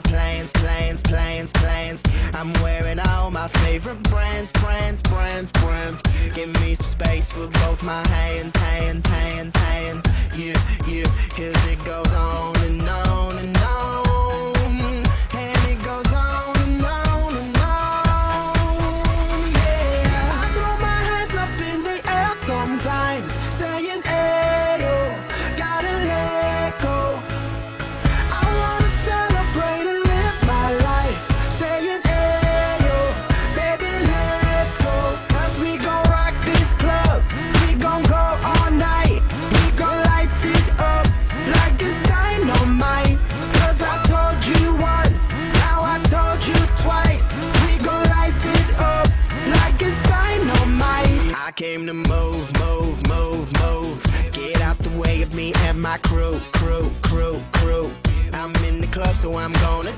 my planes, planes, planes, planes. I'm wearing all my favorite brands, brands, brands, brands. Give me some space for both my hands, hands, hands, hands. You, you, cause it goes on. I came to move, move, move, move. Get out the way of me and my crew, crew, crew, crew. I'm in the club, so I'm gonna.